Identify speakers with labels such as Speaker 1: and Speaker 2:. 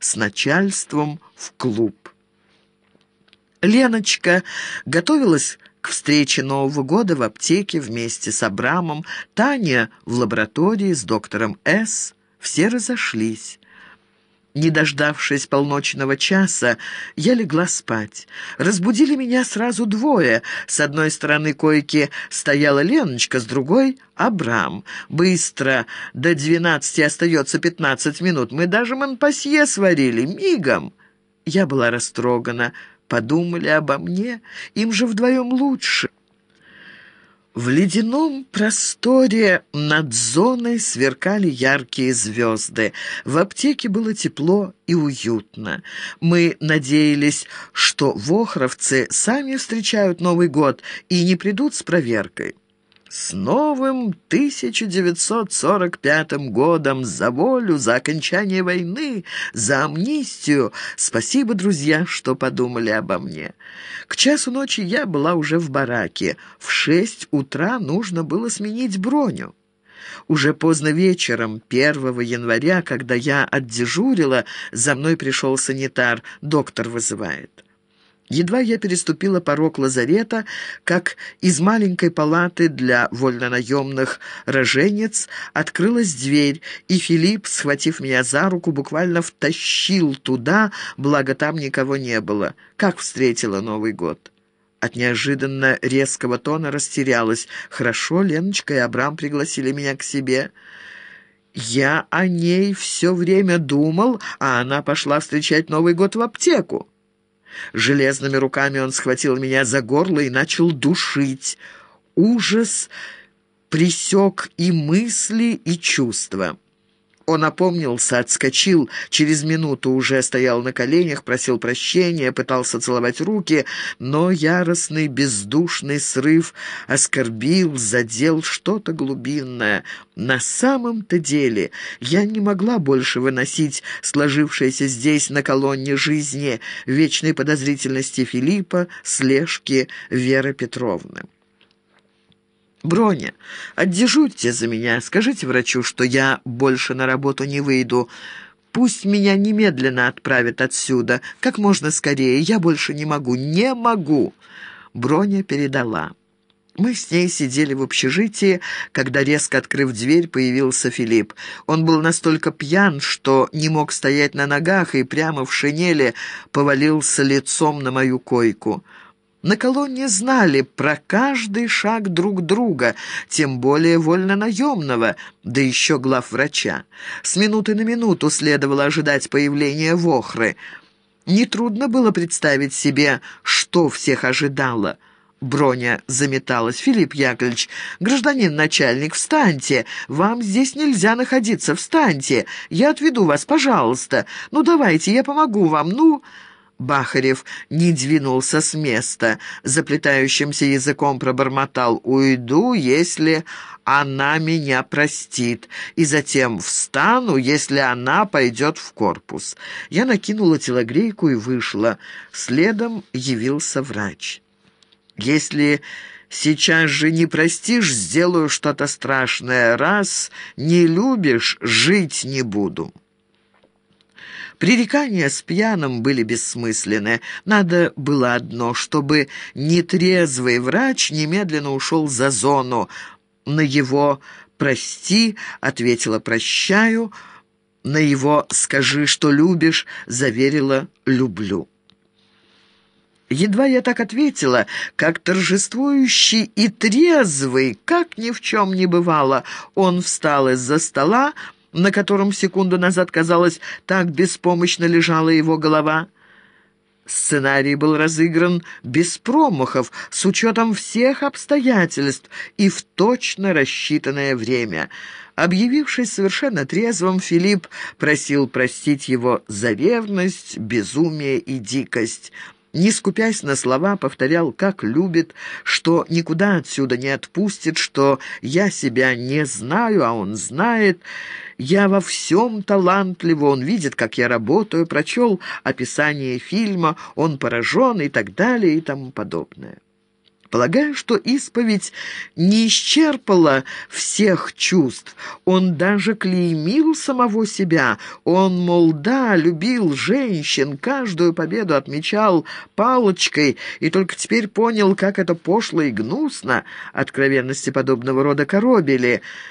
Speaker 1: с начальством в клуб. Леночка готовилась к встрече Нового года в аптеке вместе с Абрамом, Таня в лаборатории с доктором С. Все разошлись. Не дождавшись полночного часа, я легла спать. Разбудили меня сразу двое. С одной стороны койки стояла Леночка, с другой — Абрам. «Быстро! До двенадцати остается пятнадцать минут. Мы даже манпасье сварили. Мигом!» Я была растрогана. Подумали обо мне. Им же вдвоем лучше. В ледяном просторе над зоной сверкали яркие звезды. В аптеке было тепло и уютно. Мы надеялись, что вохровцы сами встречают Новый год и не придут с проверкой. С новым 1945 годом, за волю, за окончание войны, за амнистию. Спасибо, друзья, что подумали обо мне. К часу ночи я была уже в бараке. В шесть утра нужно было сменить броню. Уже поздно вечером, 1 января, когда я отдежурила, за мной пришел санитар, доктор вызывает. Едва я переступила порог лазарета, как из маленькой палаты для вольнонаемных роженец открылась дверь, и Филипп, схватив меня за руку, буквально втащил туда, благо там никого не было. Как встретила Новый год? От неожиданно резкого тона растерялась. «Хорошо, Леночка и Абрам пригласили меня к себе». «Я о ней все время думал, а она пошла встречать Новый год в аптеку». Железными руками он схватил меня за горло и начал душить. Ужас присек и мысли, и чувства. Он опомнился, отскочил, через минуту уже стоял на коленях, просил прощения, пытался целовать руки, но яростный бездушный срыв оскорбил, задел что-то глубинное. На самом-то деле я не могла больше выносить сложившейся здесь на колонне жизни вечной подозрительности Филиппа, слежки Веры Петровны. «Броня, отдежурьте за меня, скажите врачу, что я больше на работу не выйду. Пусть меня немедленно отправят отсюда, как можно скорее. Я больше не могу, не могу!» Броня передала. Мы с ней сидели в общежитии, когда, резко открыв дверь, появился Филипп. Он был настолько пьян, что не мог стоять на ногах и прямо в шинели повалился лицом на мою койку. На колонне знали про каждый шаг друг друга, тем более вольно-наемного, да еще главврача. С минуты на минуту следовало ожидать появления Вохры. Нетрудно было представить себе, что всех ожидало. Броня заметалась. «Филипп Яковлевич, гражданин начальник, встаньте! Вам здесь нельзя находиться, встаньте! Я отведу вас, пожалуйста! Ну, давайте, я помогу вам, ну...» Бахарев не двинулся с места, заплетающимся языком пробормотал «Уйду, если она меня простит, и затем встану, если она пойдет в корпус». Я накинула телогрейку и вышла. Следом явился врач. «Если...» Сейчас же не простишь, сделаю что-то страшное. Раз не любишь, жить не буду». Пререкания с пьяным были бессмысленны. Надо было одно, чтобы нетрезвый врач немедленно ушел за зону. На его «прости» ответила «прощаю», на его «скажи, что любишь» заверила «люблю». Едва я так ответила, как торжествующий и трезвый, как ни в чем не бывало, он встал из-за стола, на котором секунду назад, казалось, так беспомощно лежала его голова. Сценарий был разыгран без промахов, с учетом всех обстоятельств и в точно рассчитанное время. Объявившись совершенно трезвым, Филипп просил простить его за ревность, безумие и дикость не скупясь на слова, повторял, как любит, что никуда отсюда не отпустит, что я себя не знаю, а он знает. Я во всем талантливо, он видит, как я работаю, прочел описание фильма, он поражен и так далее и тому подобное. Полагаю, что исповедь не исчерпала всех чувств. Он даже клеймил самого себя. Он, мол, да, любил женщин, каждую победу отмечал палочкой, и только теперь понял, как это пошло и гнусно, откровенности подобного рода коробили.